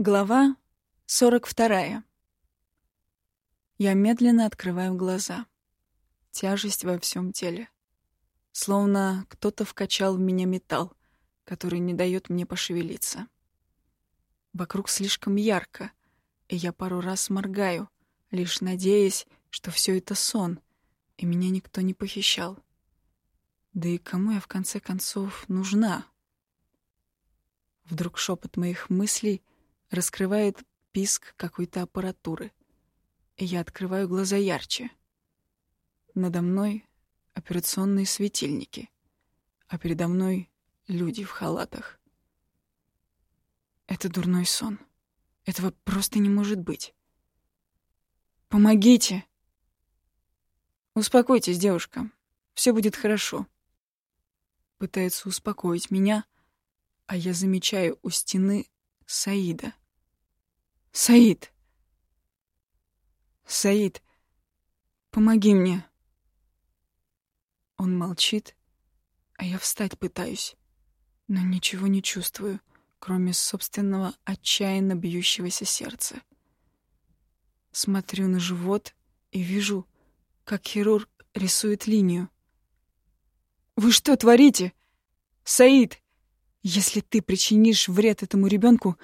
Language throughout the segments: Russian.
Глава 42. Я медленно открываю глаза. Тяжесть во всем теле. Словно кто-то вкачал в меня металл, который не дает мне пошевелиться. Вокруг слишком ярко, и я пару раз моргаю, лишь надеясь, что все это сон, и меня никто не похищал. Да и кому я в конце концов нужна? Вдруг шепот моих мыслей — раскрывает писк какой-то аппаратуры. Я открываю глаза ярче. Надо мной операционные светильники, а передо мной люди в халатах. Это дурной сон. Этого просто не может быть. Помогите! Успокойтесь, девушка. Все будет хорошо. Пытается успокоить меня, а я замечаю у стены Саида. Саид! Саид, помоги мне. Он молчит, а я встать пытаюсь, но ничего не чувствую, кроме собственного отчаянно бьющегося сердца. Смотрю на живот и вижу, как хирург рисует линию. «Вы что творите? Саид, если ты причинишь вред этому ребенку,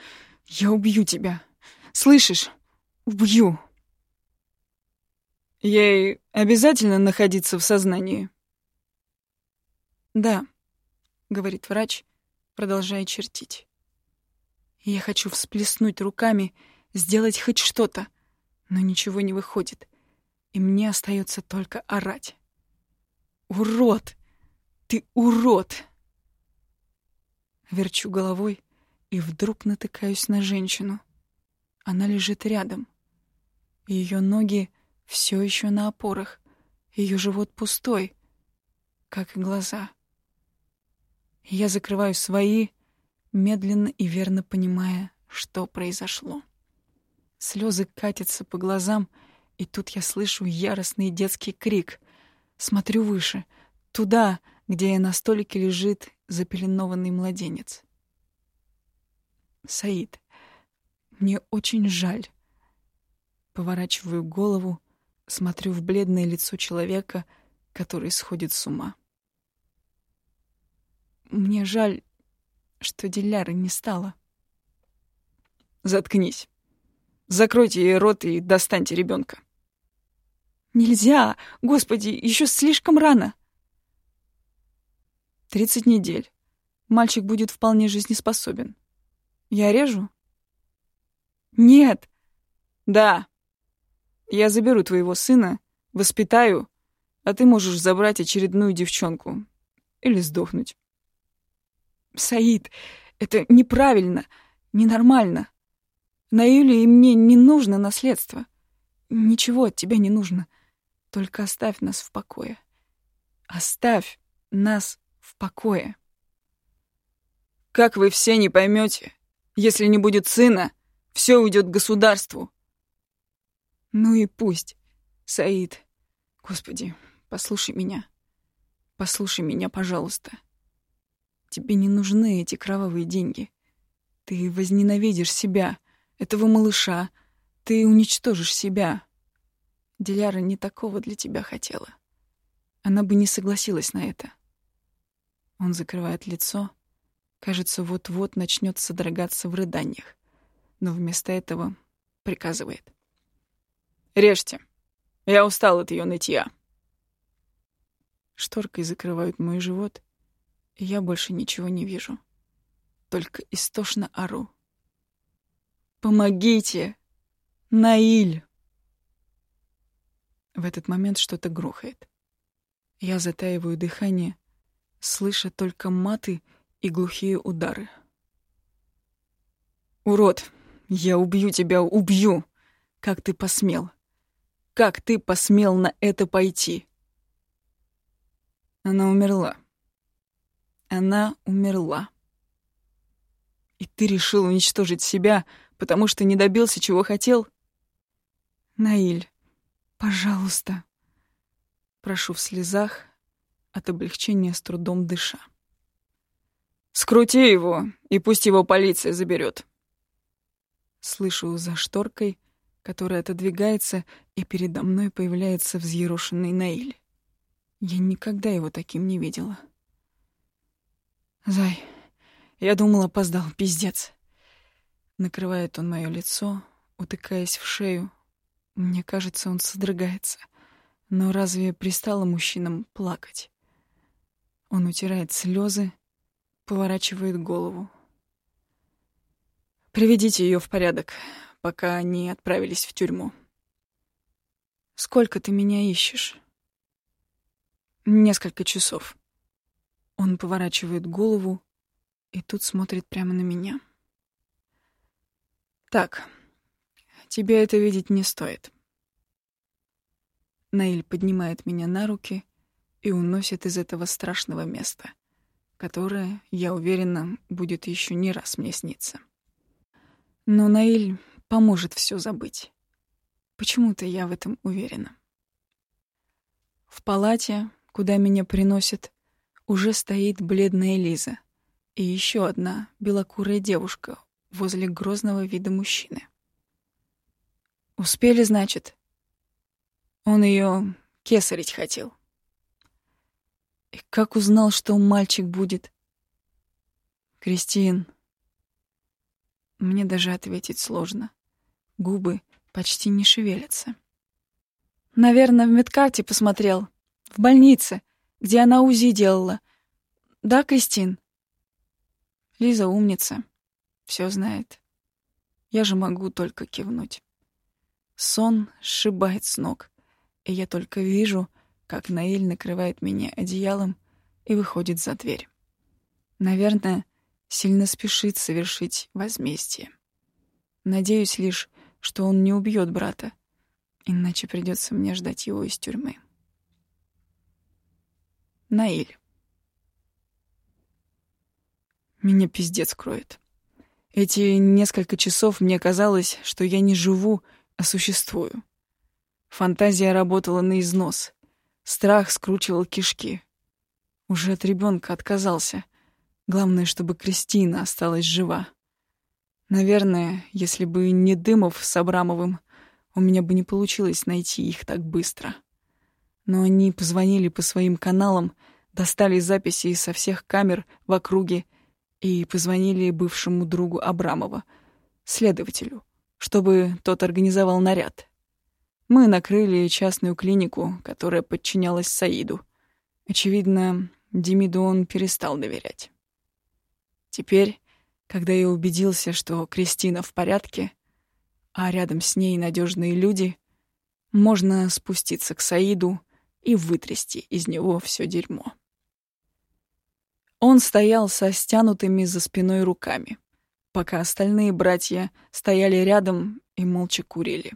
я убью тебя!» Слышишь? Убью. Ей обязательно находиться в сознании? Да, говорит врач, продолжая чертить. Я хочу всплеснуть руками, сделать хоть что-то, но ничего не выходит, и мне остается только орать. Урод! Ты урод! Верчу головой и вдруг натыкаюсь на женщину — она лежит рядом. Ее ноги все еще на опорах, ее живот пустой, как и глаза. Я закрываю свои, медленно и верно понимая, что произошло. Слезы катятся по глазам, и тут я слышу яростный детский крик. Смотрю выше, туда, где на столике лежит запеленованный младенец. Саид. Мне очень жаль. Поворачиваю голову, смотрю в бледное лицо человека, который сходит с ума. Мне жаль, что Диляры не стало. Заткнись. Закройте ей рот и достаньте ребенка. Нельзя! Господи, еще слишком рано. Тридцать недель. Мальчик будет вполне жизнеспособен. Я режу? «Нет!» «Да. Я заберу твоего сына, воспитаю, а ты можешь забрать очередную девчонку. Или сдохнуть». «Саид, это неправильно, ненормально. На Юле и мне не нужно наследство. Ничего от тебя не нужно. Только оставь нас в покое. Оставь нас в покое». «Как вы все не поймете, если не будет сына, все уйдет государству. Ну и пусть, Саид. Господи, послушай меня. Послушай меня, пожалуйста. Тебе не нужны эти кровавые деньги. Ты возненавидишь себя, этого малыша. Ты уничтожишь себя. Диляра не такого для тебя хотела. Она бы не согласилась на это. Он закрывает лицо. Кажется, вот-вот начнет содрогаться в рыданиях но вместо этого приказывает. «Режьте. Я устал от ее нытья». Шторкой закрывают мой живот, и я больше ничего не вижу. Только истошно ору. «Помогите! Наиль!» В этот момент что-то грохает. Я затаиваю дыхание, слыша только маты и глухие удары. «Урод! Я убью тебя, убью! Как ты посмел? Как ты посмел на это пойти?» Она умерла. Она умерла. И ты решил уничтожить себя, потому что не добился, чего хотел? Наиль, пожалуйста. Прошу в слезах, от облегчения с трудом дыша. Скрути его, и пусть его полиция заберет. Слышу за шторкой, которая отодвигается, и передо мной появляется взъерошенный Наиль. Я никогда его таким не видела. «Зай, я думала, опоздал, пиздец». Накрывает он мое лицо, утыкаясь в шею. Мне кажется, он содрогается. Но разве пристало мужчинам плакать? Он утирает слезы, поворачивает голову. «Приведите ее в порядок, пока они отправились в тюрьму». «Сколько ты меня ищешь?» «Несколько часов». Он поворачивает голову и тут смотрит прямо на меня. «Так, тебе это видеть не стоит». Наиль поднимает меня на руки и уносит из этого страшного места, которое, я уверена, будет еще не раз мне сниться. Но Наиль поможет все забыть. Почему-то я в этом уверена. В палате, куда меня приносят, уже стоит бледная Лиза и еще одна белокурая девушка возле грозного вида мужчины. Успели, значит? Он ее кесарить хотел. И как узнал, что мальчик будет? Кристин. Мне даже ответить сложно. Губы почти не шевелятся. Наверное, в медкарте посмотрел. В больнице, где она УЗИ делала. Да, Кристин? Лиза умница. Все знает. Я же могу только кивнуть. Сон сшибает с ног, и я только вижу, как Наиль накрывает меня одеялом и выходит за дверь. Наверное, сильно спешит совершить возмездие. Надеюсь лишь, что он не убьет брата, иначе придется мне ждать его из тюрьмы. Наиль. Меня пиздец кроет. Эти несколько часов мне казалось, что я не живу, а существую. Фантазия работала на износ. Страх скручивал кишки. Уже от ребенка отказался. Главное, чтобы Кристина осталась жива. Наверное, если бы не Дымов с Абрамовым, у меня бы не получилось найти их так быстро. Но они позвонили по своим каналам, достали записи со всех камер в округе и позвонили бывшему другу Абрамова, следователю, чтобы тот организовал наряд. Мы накрыли частную клинику, которая подчинялась Саиду. Очевидно, Демиду он перестал доверять. Теперь, когда я убедился, что Кристина в порядке, а рядом с ней надежные люди, можно спуститься к Саиду и вытрясти из него все дерьмо. Он стоял со стянутыми за спиной руками, пока остальные братья стояли рядом и молча курили.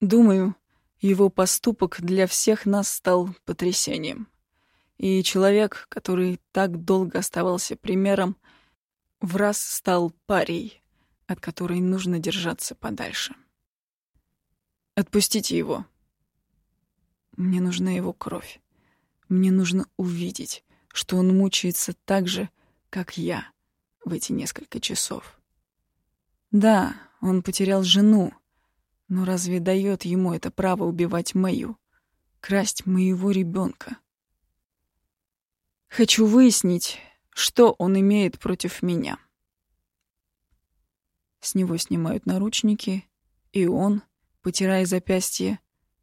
Думаю, его поступок для всех нас стал потрясением. И человек, который так долго оставался примером, в раз стал парей, от которой нужно держаться подальше. Отпустите его. Мне нужна его кровь. Мне нужно увидеть, что он мучается так же, как я в эти несколько часов. Да, он потерял жену, но разве дает ему это право убивать мою, красть моего ребенка? Хочу выяснить, что он имеет против меня. С него снимают наручники, и он, потирая запястье,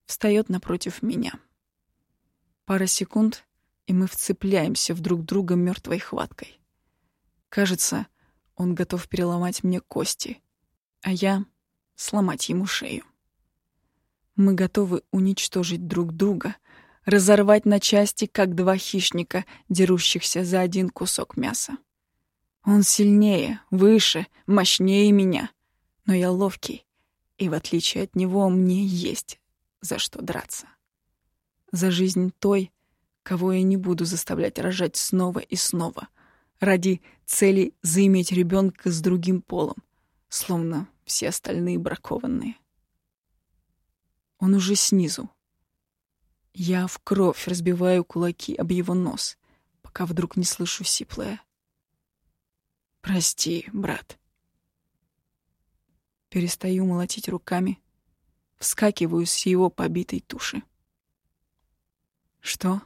встает напротив меня. Пара секунд, и мы вцепляемся в друг друга мертвой хваткой. Кажется, он готов переломать мне кости, а я сломать ему шею. Мы готовы уничтожить друг друга, разорвать на части, как два хищника, дерущихся за один кусок мяса. Он сильнее, выше, мощнее меня, но я ловкий, и в отличие от него мне есть за что драться. За жизнь той, кого я не буду заставлять рожать снова и снова, ради цели заиметь ребенка с другим полом, словно все остальные бракованные. Он уже снизу. Я в кровь разбиваю кулаки об его нос, пока вдруг не слышу сиплое. «Прости, брат». перестаю молотить руками, вскакиваю с его побитой туши. Что?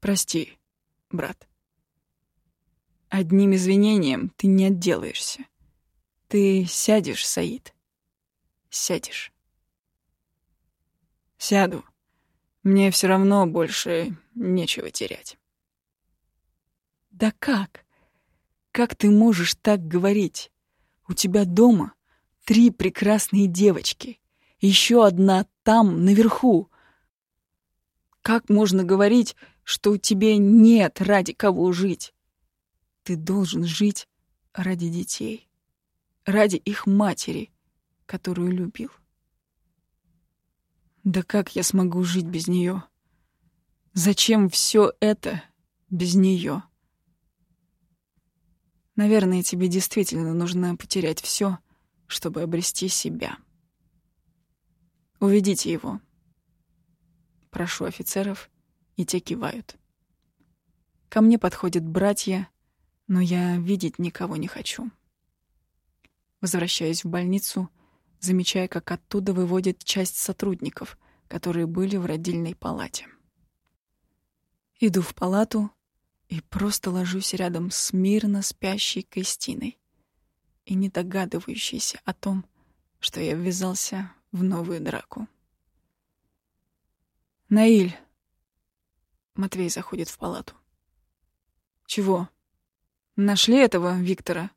Прости, брат. Одним извинением ты не отделаешься. Ты сядешь, Саид. Сядешь. Сяду. Мне все равно больше нечего терять. Да как? Как ты можешь так говорить? У тебя дома три прекрасные девочки. Еще одна там, наверху. Как можно говорить, что у тебя нет ради кого жить? Ты должен жить ради детей, ради их матери, которую любил. Да как я смогу жить без нее? Зачем все это без нее? Наверное, тебе действительно нужно потерять все, чтобы обрести себя. Уведите его. Прошу офицеров, и те кивают. Ко мне подходят братья, но я видеть никого не хочу. Возвращаюсь в больницу, замечая, как оттуда выводят часть сотрудников, которые были в родильной палате. Иду в палату и просто ложусь рядом с мирно спящей Кристиной и не догадывающейся о том, что я ввязался в новую драку. «Наиль!» Матвей заходит в палату. «Чего? Нашли этого Виктора?»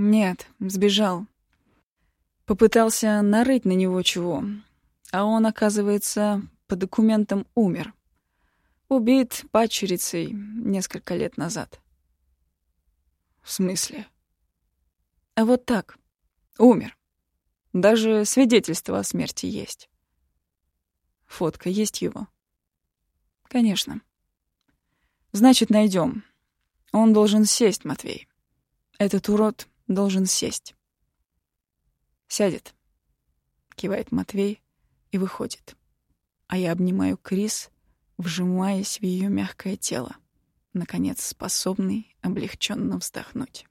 «Нет, сбежал. Попытался нарыть на него чего, а он, оказывается, по документам умер. Убит падчерицей несколько лет назад. В смысле? А вот так. Умер. Даже свидетельство о смерти есть. Фотка есть его? Конечно. Значит, найдем. Он должен сесть, Матвей. Этот урод должен сесть. Сядет. Кивает Матвей и выходит. А я обнимаю Крис вжимаясь в ее мягкое тело, наконец способный облегченно вздохнуть.